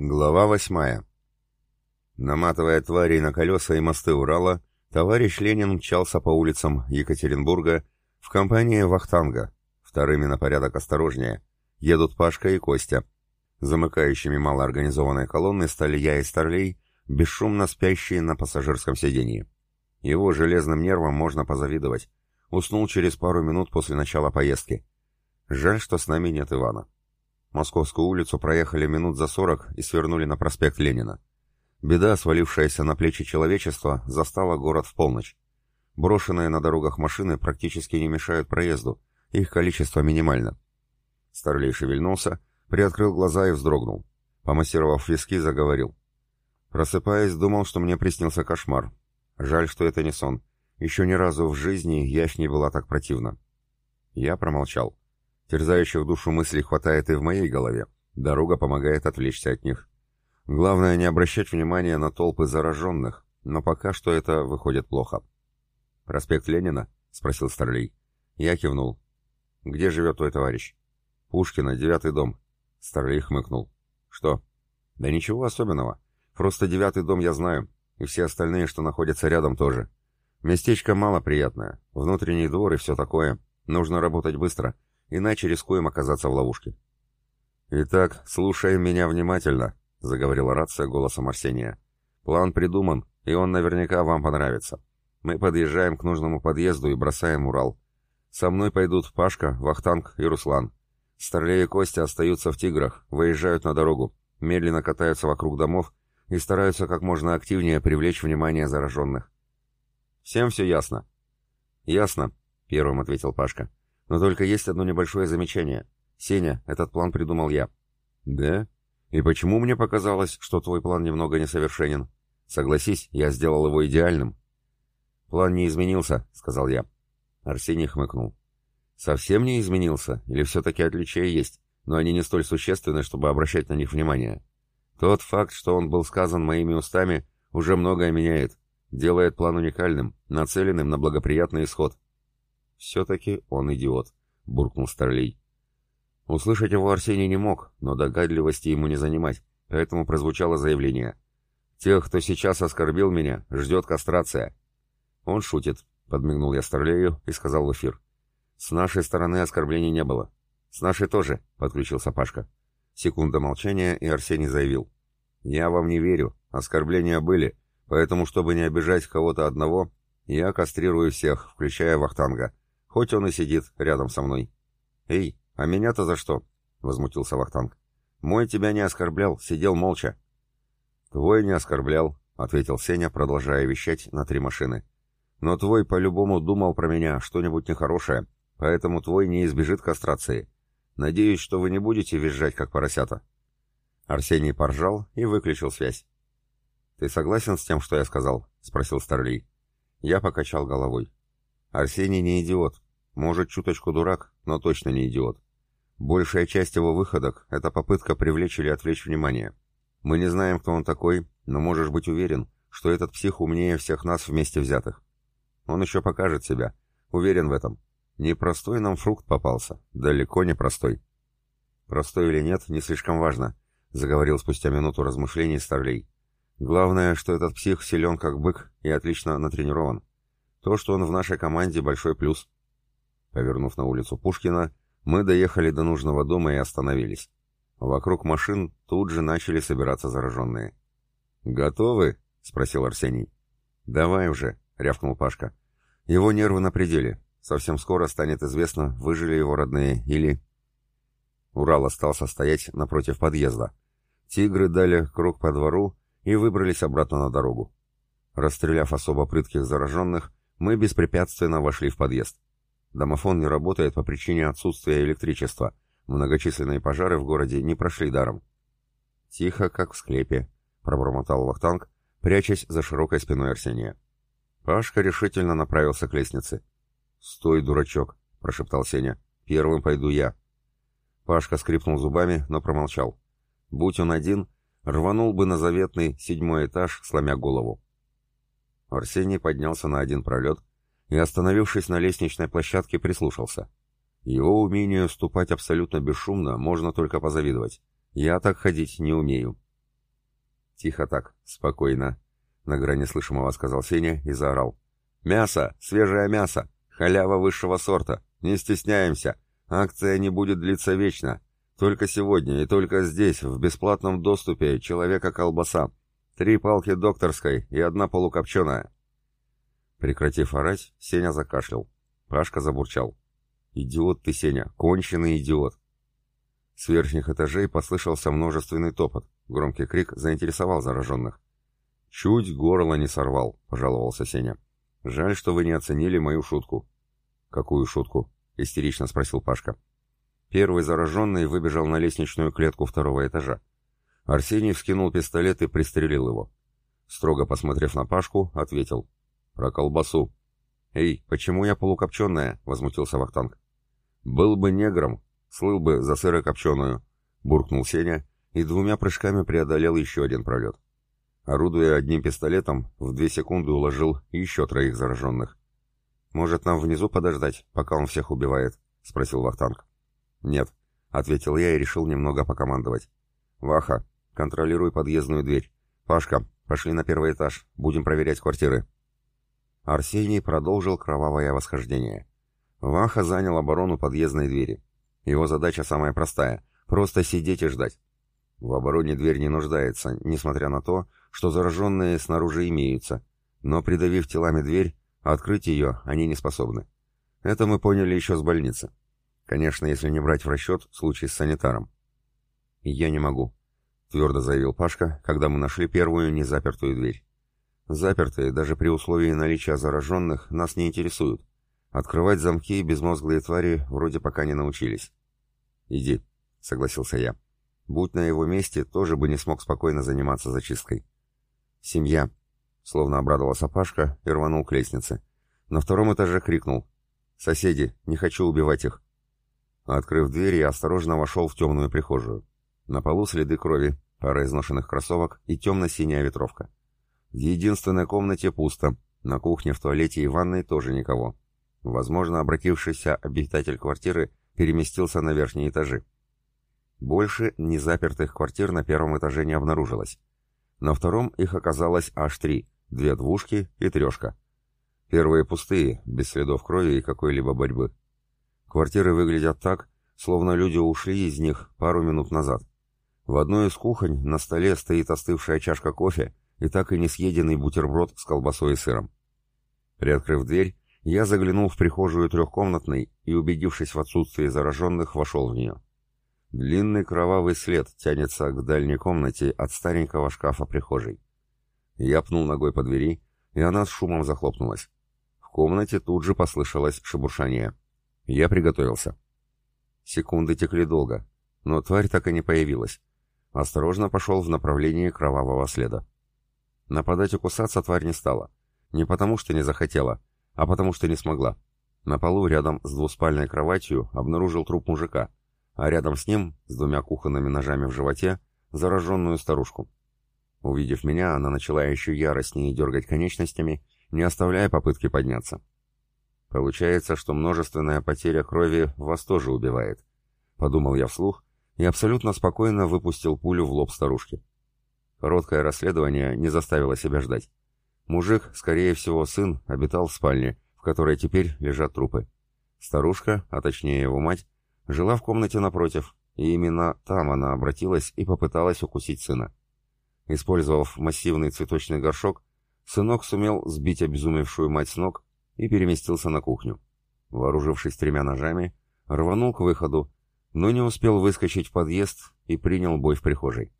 Глава восьмая. Наматывая тварей на колеса и мосты Урала, товарищ Ленин мчался по улицам Екатеринбурга в компании Вахтанга. Вторыми на порядок осторожнее. Едут Пашка и Костя. Замыкающими малоорганизованной колонны стали я и Старлей, бесшумно спящие на пассажирском сиденье. Его железным нервам можно позавидовать. Уснул через пару минут после начала поездки. Жаль, что с нами нет Ивана. Московскую улицу проехали минут за сорок и свернули на проспект Ленина. Беда, свалившаяся на плечи человечества, застала город в полночь. Брошенные на дорогах машины практически не мешают проезду, их количество минимально. Старлей шевельнулся, приоткрыл глаза и вздрогнул. Помассировав виски, заговорил. Просыпаясь, думал, что мне приснился кошмар. Жаль, что это не сон. Еще ни разу в жизни явь не была так противна. Я промолчал. Терзающих душу мыслей хватает и в моей голове. Дорога помогает отвлечься от них. Главное не обращать внимания на толпы зараженных, но пока что это выходит плохо. «Проспект Ленина?» — спросил Старлей. Я кивнул. «Где живет твой товарищ?» «Пушкина, девятый дом». Старлей хмыкнул. «Что?» «Да ничего особенного. Просто девятый дом я знаю, и все остальные, что находятся рядом, тоже. Местечко малоприятное, внутренний двор и все такое. Нужно работать быстро, иначе рискуем оказаться в ловушке. «Итак, слушай меня внимательно», — заговорила рация голосом Арсения. «План придуман, и он наверняка вам понравится. Мы подъезжаем к нужному подъезду и бросаем Урал. Со мной пойдут Пашка, Вахтанг и Руслан. Старлей и Костя остаются в «Тиграх», выезжают на дорогу, медленно катаются вокруг домов и стараются как можно активнее привлечь внимание зараженных. «Всем все ясно?» «Ясно», — первым ответил Пашка. Но только есть одно небольшое замечание. Сеня, этот план придумал я. Да? И почему мне показалось, что твой план немного несовершенен? Согласись, я сделал его идеальным. План не изменился, сказал я. Арсений хмыкнул. Совсем не изменился, или все-таки отличия есть, но они не столь существенны, чтобы обращать на них внимание. Тот факт, что он был сказан моими устами, уже многое меняет, делает план уникальным, нацеленным на благоприятный исход. «Все-таки он идиот», — буркнул Старлей. Услышать его Арсений не мог, но догадливости ему не занимать, поэтому прозвучало заявление. «Тех, кто сейчас оскорбил меня, ждет кастрация». «Он шутит», — подмигнул я Старлею и сказал в эфир. «С нашей стороны оскорблений не было». «С нашей тоже», — подключился Пашка. Секунда молчания, и Арсений заявил. «Я вам не верю. Оскорбления были, поэтому, чтобы не обижать кого-то одного, я кастрирую всех, включая Вахтанга. Хоть он и сидит рядом со мной. «Эй, а меня-то за что?» — возмутился Вахтанг. «Мой тебя не оскорблял, сидел молча». «Твой не оскорблял», — ответил Сеня, продолжая вещать на три машины. «Но твой по-любому думал про меня что-нибудь нехорошее, поэтому твой не избежит кастрации. Надеюсь, что вы не будете визжать, как поросята». Арсений поржал и выключил связь. «Ты согласен с тем, что я сказал?» — спросил Старлей. Я покачал головой. Арсений не идиот. Может, чуточку дурак, но точно не идиот. Большая часть его выходок — это попытка привлечь или отвлечь внимание. Мы не знаем, кто он такой, но можешь быть уверен, что этот псих умнее всех нас вместе взятых. Он еще покажет себя. Уверен в этом. Непростой нам фрукт попался. Далеко не простой. Простой или нет, не слишком важно, — заговорил спустя минуту размышлений Старлей. Главное, что этот псих силен как бык и отлично натренирован. То, что он в нашей команде, большой плюс. Повернув на улицу Пушкина, мы доехали до нужного дома и остановились. Вокруг машин тут же начали собираться зараженные. «Готовы?» — спросил Арсений. «Давай уже», — рявкнул Пашка. «Его нервы на пределе. Совсем скоро станет известно, выжили его родные или...» Урал остался стоять напротив подъезда. Тигры дали круг по двору и выбрались обратно на дорогу. Расстреляв особо прытких зараженных, мы беспрепятственно вошли в подъезд. Домофон не работает по причине отсутствия электричества. Многочисленные пожары в городе не прошли даром. «Тихо, как в склепе», — пробормотал Вахтанг, прячась за широкой спиной Арсения. Пашка решительно направился к лестнице. «Стой, дурачок», — прошептал Сеня. «Первым пойду я». Пашка скрипнул зубами, но промолчал. Будь он один, рванул бы на заветный седьмой этаж, сломя голову. Арсений поднялся на один пролет и, остановившись на лестничной площадке, прислушался. Его умению ступать абсолютно бесшумно можно только позавидовать. Я так ходить не умею. «Тихо так, спокойно», — на грани слышимого сказал Сеня и заорал. «Мясо! Свежее мясо! Халява высшего сорта! Не стесняемся! Акция не будет длиться вечно! Только сегодня и только здесь, в бесплатном доступе, человека-колбаса! Три палки докторской и одна полукопченая!» Прекратив орать, Сеня закашлял. Пашка забурчал. «Идиот ты, Сеня, конченый идиот!» С верхних этажей послышался множественный топот. Громкий крик заинтересовал зараженных. «Чуть горло не сорвал», — пожаловался Сеня. «Жаль, что вы не оценили мою шутку». «Какую шутку?» — истерично спросил Пашка. Первый зараженный выбежал на лестничную клетку второго этажа. Арсений вскинул пистолет и пристрелил его. Строго посмотрев на Пашку, ответил. «Про колбасу». «Эй, почему я полукопченая?» — возмутился Вахтанг. «Был бы негром, слыл бы за сырокопченую», — буркнул Сеня и двумя прыжками преодолел еще один пролет. Орудуя одним пистолетом, в две секунды уложил еще троих зараженных. «Может, нам внизу подождать, пока он всех убивает?» — спросил Вахтанг. «Нет», — ответил я и решил немного покомандовать. «Ваха, контролируй подъездную дверь. Пашка, пошли на первый этаж, будем проверять квартиры». Арсений продолжил кровавое восхождение. Ваха занял оборону подъездной двери. Его задача самая простая — просто сидеть и ждать. В обороне дверь не нуждается, несмотря на то, что зараженные снаружи имеются, но придавив телами дверь, открыть ее они не способны. Это мы поняли еще с больницы. Конечно, если не брать в расчет случай с санитаром. «Я не могу», — твердо заявил Пашка, когда мы нашли первую незапертую дверь. «Запертые, даже при условии наличия зараженных, нас не интересуют. Открывать замки безмозглые твари вроде пока не научились». «Иди», — согласился я. Будь на его месте, тоже бы не смог спокойно заниматься зачисткой. «Семья!» — словно обрадовался Пашка и рванул к лестнице. На втором этаже крикнул. «Соседи, не хочу убивать их!» Открыв дверь, я осторожно вошел в темную прихожую. На полу следы крови, пара изношенных кроссовок и темно-синяя ветровка. В единственной комнате пусто, на кухне, в туалете и ванной тоже никого. Возможно, обратившийся обитатель квартиры переместился на верхние этажи. Больше незапертых квартир на первом этаже не обнаружилось. На втором их оказалось аж три, две двушки и трешка. Первые пустые, без следов крови и какой-либо борьбы. Квартиры выглядят так, словно люди ушли из них пару минут назад. В одной из кухонь на столе стоит остывшая чашка кофе и так и не съеденный бутерброд с колбасой и сыром. Приоткрыв дверь, я заглянул в прихожую трехкомнатной и, убедившись в отсутствии зараженных, вошел в нее. Длинный кровавый след тянется к дальней комнате от старенького шкафа прихожей. Я пнул ногой по двери, и она с шумом захлопнулась. В комнате тут же послышалось шебуршание. Я приготовился. Секунды текли долго, но тварь так и не появилась. Осторожно пошел в направлении кровавого следа. Нападать и кусаться тварь не стала. Не потому, что не захотела, а потому, что не смогла. На полу рядом с двуспальной кроватью обнаружил труп мужика — а рядом с ним, с двумя кухонными ножами в животе, зараженную старушку. Увидев меня, она начала еще яростнее дергать конечностями, не оставляя попытки подняться. Получается, что множественная потеря крови вас тоже убивает. Подумал я вслух и абсолютно спокойно выпустил пулю в лоб старушки. Короткое расследование не заставило себя ждать. Мужик, скорее всего, сын, обитал в спальне, в которой теперь лежат трупы. Старушка, а точнее его мать, жила в комнате напротив, и именно там она обратилась и попыталась укусить сына. Использовав массивный цветочный горшок, сынок сумел сбить обезумевшую мать с ног и переместился на кухню. Вооружившись тремя ножами, рванул к выходу, но не успел выскочить в подъезд и принял бой в прихожей.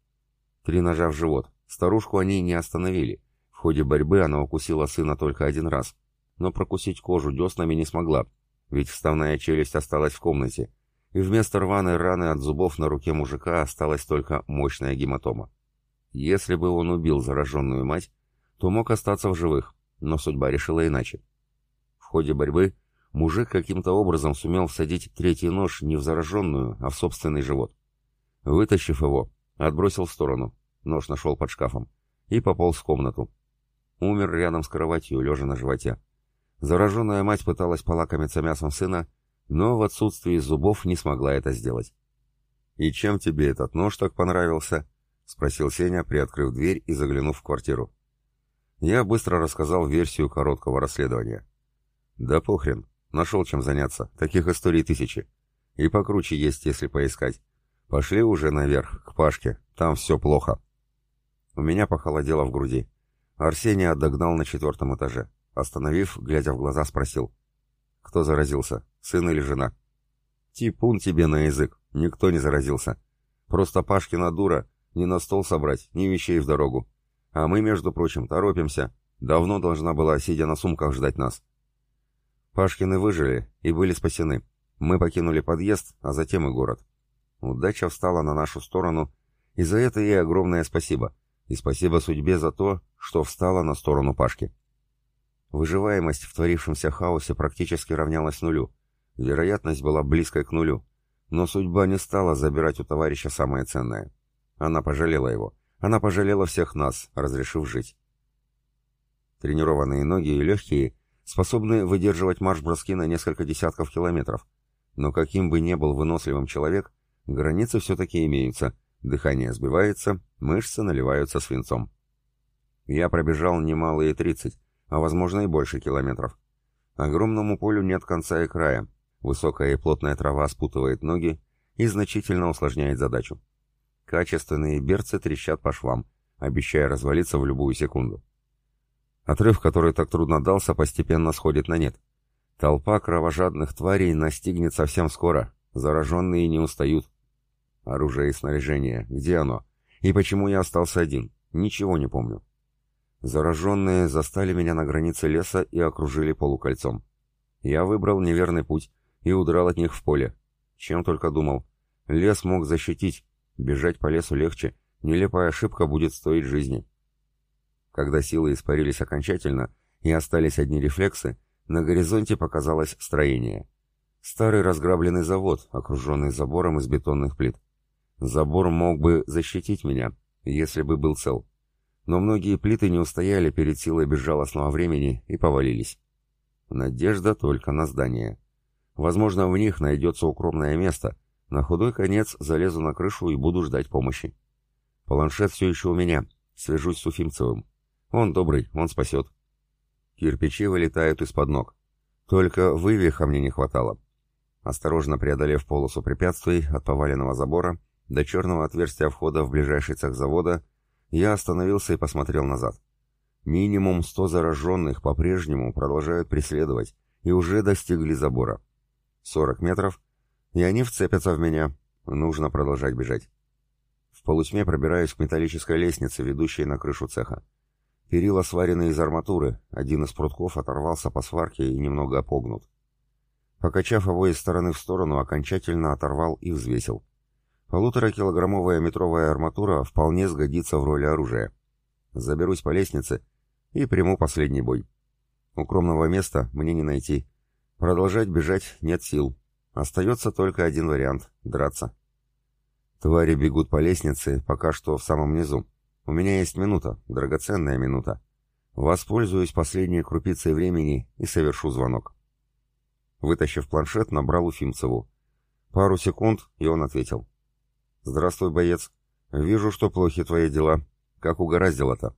Три ножа в живот. Старушку они не остановили. В ходе борьбы она укусила сына только один раз, но прокусить кожу деснами не смогла, ведь вставная челюсть осталась в комнате, и вместо рваной раны от зубов на руке мужика осталась только мощная гематома. Если бы он убил зараженную мать, то мог остаться в живых, но судьба решила иначе. В ходе борьбы мужик каким-то образом сумел всадить третий нож не в зараженную, а в собственный живот. Вытащив его, отбросил в сторону, нож нашел под шкафом, и пополз в комнату. Умер рядом с кроватью, лежа на животе. Зараженная мать пыталась полакомиться мясом сына, но в отсутствии зубов не смогла это сделать. «И чем тебе этот нож так понравился?» — спросил Сеня, приоткрыв дверь и заглянув в квартиру. Я быстро рассказал версию короткого расследования. Да похрен, нашел чем заняться, таких историй тысячи. И покруче есть, если поискать. Пошли уже наверх, к Пашке, там все плохо. У меня похолодело в груди. Арсений отогнал на четвертом этаже. Остановив, глядя в глаза, спросил. Кто заразился, сын или жена? Типун тебе на язык, никто не заразился. Просто Пашкина дура ни на стол собрать, ни вещей в дорогу. А мы, между прочим, торопимся. Давно должна была, сидя на сумках, ждать нас. Пашкины выжили и были спасены. Мы покинули подъезд, а затем и город. Удача встала на нашу сторону, и за это ей огромное спасибо. И спасибо судьбе за то, что встала на сторону Пашки. Выживаемость в творившемся хаосе практически равнялась нулю. Вероятность была близкой к нулю. Но судьба не стала забирать у товарища самое ценное. Она пожалела его. Она пожалела всех нас, разрешив жить. Тренированные ноги и легкие способны выдерживать марш-броски на несколько десятков километров. Но каким бы ни был выносливым человек, границы все-таки имеются, дыхание сбивается, мышцы наливаются свинцом. Я пробежал немалые 30, а возможно и больше километров. Огромному полю нет конца и края, высокая и плотная трава спутывает ноги и значительно усложняет задачу. Качественные берцы трещат по швам, обещая развалиться в любую секунду. Отрыв, который так трудно дался, постепенно сходит на нет. Толпа кровожадных тварей настигнет совсем скоро. Зараженные не устают. Оружие и снаряжение. Где оно? И почему я остался один? Ничего не помню. Зараженные застали меня на границе леса и окружили полукольцом. Я выбрал неверный путь и удрал от них в поле. Чем только думал. Лес мог защитить, Бежать по лесу легче, нелепая ошибка будет стоить жизни. Когда силы испарились окончательно и остались одни рефлексы, на горизонте показалось строение. Старый разграбленный завод, окруженный забором из бетонных плит. Забор мог бы защитить меня, если бы был цел. Но многие плиты не устояли перед силой безжалостного времени и повалились. Надежда только на здание. Возможно, в них найдется укромное место — на худой конец залезу на крышу и буду ждать помощи. Планшет все еще у меня. Свяжусь с Уфимцевым. Он добрый, он спасет. Кирпичи вылетают из-под ног. Только вывиха мне не хватало. Осторожно преодолев полосу препятствий от поваленного забора до черного отверстия входа в ближайший цех завода, я остановился и посмотрел назад. Минимум сто зараженных по-прежнему продолжают преследовать и уже достигли забора. 40 метров, и они вцепятся в меня. Нужно продолжать бежать. В полутьме пробираюсь к металлической лестнице, ведущей на крышу цеха. Перила сварены из арматуры, один из прутков оторвался по сварке и немного погнут. Покачав его из стороны в сторону, окончательно оторвал и взвесил. Полуторакилограммовая метровая арматура вполне сгодится в роли оружия. Заберусь по лестнице и приму последний бой. Укромного места мне не найти. Продолжать бежать нет сил, Остается только один вариант — драться. Твари бегут по лестнице, пока что в самом низу. У меня есть минута, драгоценная минута. Воспользуюсь последней крупицей времени и совершу звонок. Вытащив планшет, набрал Уфимцеву. Пару секунд, и он ответил. «Здравствуй, боец. Вижу, что плохи твои дела. Как угораздило-то?»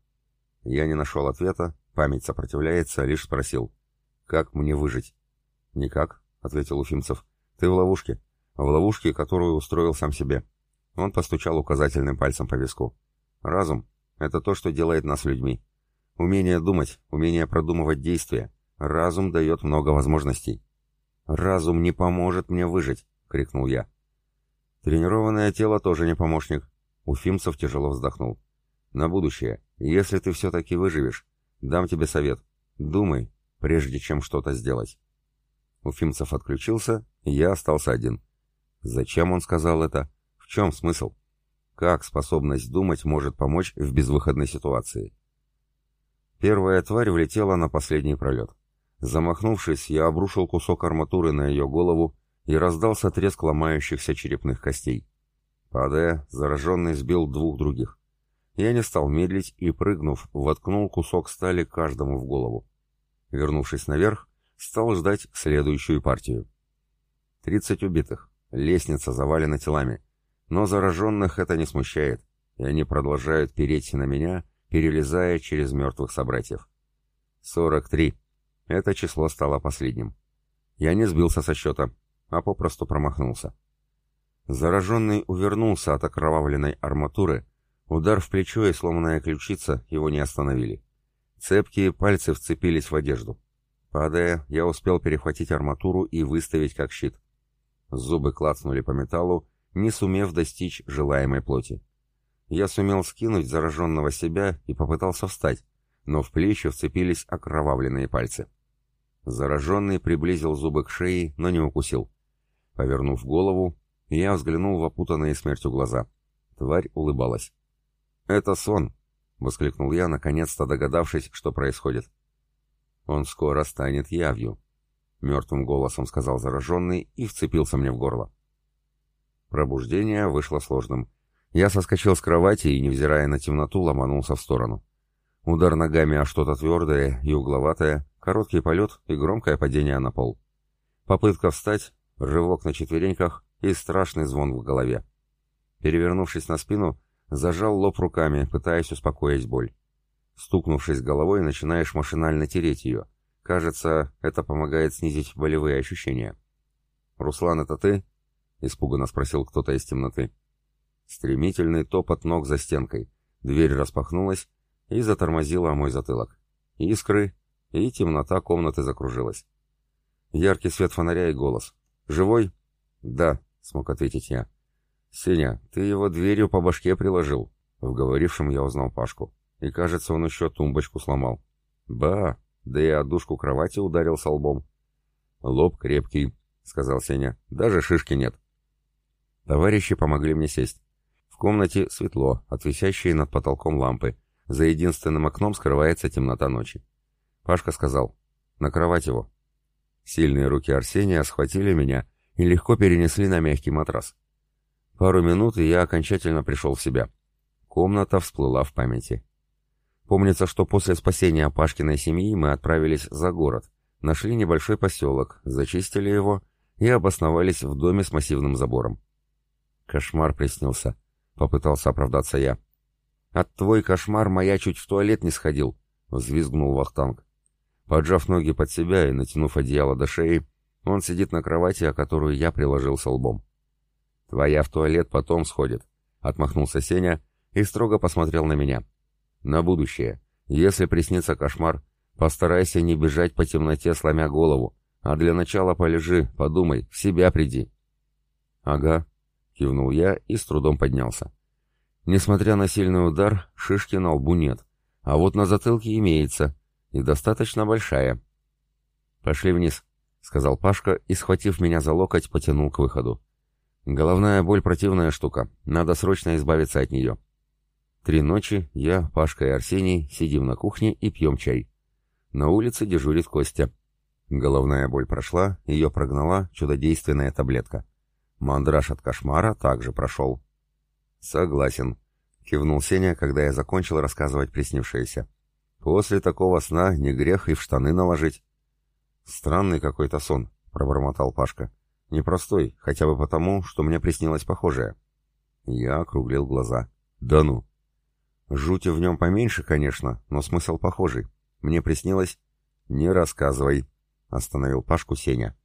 Я не нашел ответа, память сопротивляется, лишь спросил. «Как мне выжить?» «Никак», — ответил Уфимцев. «Ты в ловушке. В ловушке, которую устроил сам себе». Он постучал указательным пальцем по виску. «Разум — это то, что делает нас людьми. Умение думать, умение продумывать действия. Разум дает много возможностей». «Разум не поможет мне выжить!» — крикнул я. «Тренированное тело тоже не помощник». Уфимцев тяжело вздохнул. «На будущее, если ты все-таки выживешь, дам тебе совет. Думай, прежде чем что-то сделать». Уфимцев отключился, и я остался один. Зачем он сказал это? В чем смысл? Как способность думать может помочь в безвыходной ситуации? Первая тварь влетела на последний пролет. Замахнувшись, я обрушил кусок арматуры на ее голову, и раздался треск ломающихся черепных костей. Падая, зараженный сбил двух других. Я не стал медлить и, прыгнув, воткнул кусок стали каждому в голову. Вернувшись наверх, стал ждать следующую партию. Тридцать убитых, лестница завалена телами, но зараженных это не смущает. и они продолжают переть на меня, перелезая через мертвых собратьев. 43. Это число стало последним. Я не сбился со счета, а попросту промахнулся. Зараженный увернулся от окровавленной арматуры, удар в плечо и сломанная ключица его не остановили. Цепкие пальцы вцепились в одежду. Падая, я успел перехватить арматуру и выставить как щит. Зубы клацнули по металлу, не сумев достичь желаемой плоти. Я сумел скинуть зараженного себя и попытался встать, но в плечи вцепились окровавленные пальцы. Зараженный приблизил зубы к шее, но не укусил. Повернув голову, я взглянул в опутанные смертью глаза. Тварь улыбалась. «Это сон!» — воскликнул я, наконец-то догадавшись, что происходит. «Он скоро станет явью», — мертвым голосом сказал зараженный и вцепился мне в горло. Пробуждение вышло сложным. Я соскочил с кровати и, невзирая на темноту, ломанулся в сторону. Удар ногами о что-то твердое и угловатое, короткий полет и громкое падение на пол. Попытка встать, рывок на четвереньках и страшный звон в голове. Перевернувшись на спину, зажал лоб руками, пытаясь успокоить боль. Стукнувшись головой, начинаешь машинально тереть ее. Кажется, это помогает снизить болевые ощущения. «Руслан, это ты?» — испуганно спросил кто-то из темноты. Стремительный топот ног за стенкой. Дверь распахнулась и затормозила мой затылок. Искры, и темнота комнаты закружилась. Яркий свет фонаря и голос. «Живой?» «Да», — смог ответить я. «Сеня, ты его дверью по башке приложил». В говорившем я узнал Пашку. И, кажется, он еще тумбочку сломал. Ба, да и одушку кровати ударился лбом. Лоб крепкий, сказал Сеня. Даже шишки нет. Товарищи помогли мне сесть. В комнате светло, от висящей над потолком лампы. За единственным окном скрывается темнота ночи. Пашка сказал, на кровать его. Сильные руки Арсения схватили меня и легко перенесли на мягкий матрас. Пару минут, и я окончательно пришел в себя. Комната всплыла в памяти. Помнится, что после спасения Пашкиной семьи мы отправились за город, нашли небольшой поселок, зачистили его и обосновались в доме с массивным забором. Кошмар приснился, попытался оправдаться я. От твой кошмар моя чуть в туалет не сходил, взвизгнул Вахтанг. Поджав ноги под себя и натянув одеяло до шеи, он сидит на кровати, о которую я приложился лбом. «Твоя в туалет потом сходит», — отмахнулся Сеня и строго посмотрел на меня. На будущее. Если приснится кошмар, постарайся не бежать по темноте, сломя голову, а для начала полежи, подумай, в себя приди. Ага, кивнул я и с трудом поднялся. Несмотря на сильный удар, шишки на лбу нет, а вот на затылке имеется, и достаточно большая. Пошли вниз, сказал Пашка и, схватив меня за локоть, потянул к выходу. Головная боль противная штука, надо срочно избавиться от нее. Три ночи я, Пашка и Арсений сидим на кухне и пьем чай. На улице дежурит Костя. Головная боль прошла, ее прогнала чудодейственная таблетка. Мандраж от кошмара также прошел. «Согласен», — кивнул Сеня, когда я закончил рассказывать приснившееся. «После такого сна не грех и в штаны наложить». «Странный какой-то сон», — пробормотал Пашка. «Непростой, хотя бы потому, что мне приснилось похожее». Я округлил глаза. «Да ну!» Жути в нем поменьше, конечно, но смысл похожий. Мне приснилось... «Не рассказывай», — остановил Пашку Сеня.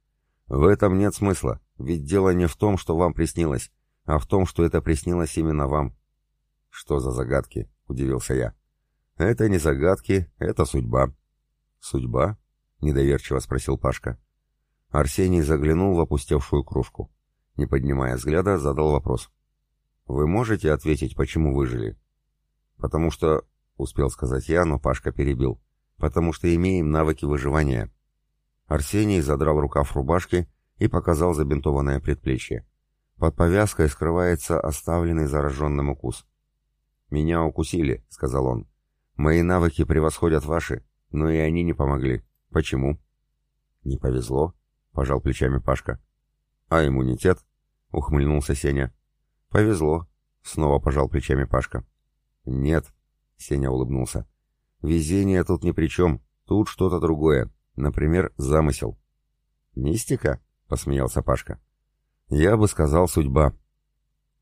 «В этом нет смысла, ведь дело не в том, что вам приснилось, а в том, что это приснилось именно вам». «Что за загадки?» — удивился я. «Это не загадки, это судьба». «Судьба?» — недоверчиво спросил Пашка. Арсений заглянул в опустевшую кружку. Не поднимая взгляда, задал вопрос. «Вы можете ответить, почему выжили?» «Потому что...» — успел сказать я, но Пашка перебил. «Потому что имеем навыки выживания». Арсений задрал рукав рубашки и показал забинтованное предплечье. Под повязкой скрывается оставленный зараженным укус. «Меня укусили», — сказал он. «Мои навыки превосходят ваши, но и они не помогли. Почему?» «Не повезло», — пожал плечами Пашка. «А иммунитет?» — ухмыльнулся Сеня. «Повезло», — снова пожал плечами Пашка. «Нет», — Сеня улыбнулся. «Везение тут ни при чем. Тут что-то другое. Например, замысел». «Мистика?» — посмеялся Пашка. «Я бы сказал судьба».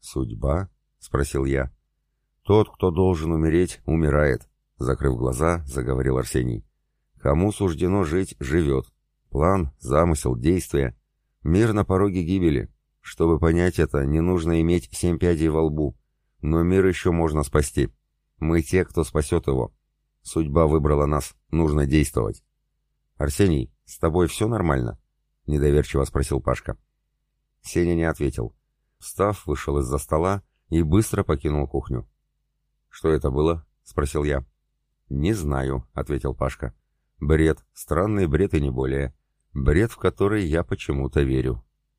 «Судьба?» — спросил я. Тот, кто должен умереть, умирает, закрыв глаза, заговорил Арсений. Кому суждено жить, живет. План, замысел, действие. Мир на пороге гибели. Чтобы понять это, не нужно иметь семь пядей во лбу. Но мир еще можно спасти. Мы те, кто спасет его. Судьба выбрала нас. Нужно действовать. «Арсений, с тобой все нормально?» — недоверчиво спросил Пашка. Сеня не ответил. Встав, вышел из-за стола и быстро покинул кухню. «Что это было?» — спросил я. «Не знаю», — ответил Пашка. «Бред, странный бред и не более. Бред, в который я почему-то верю».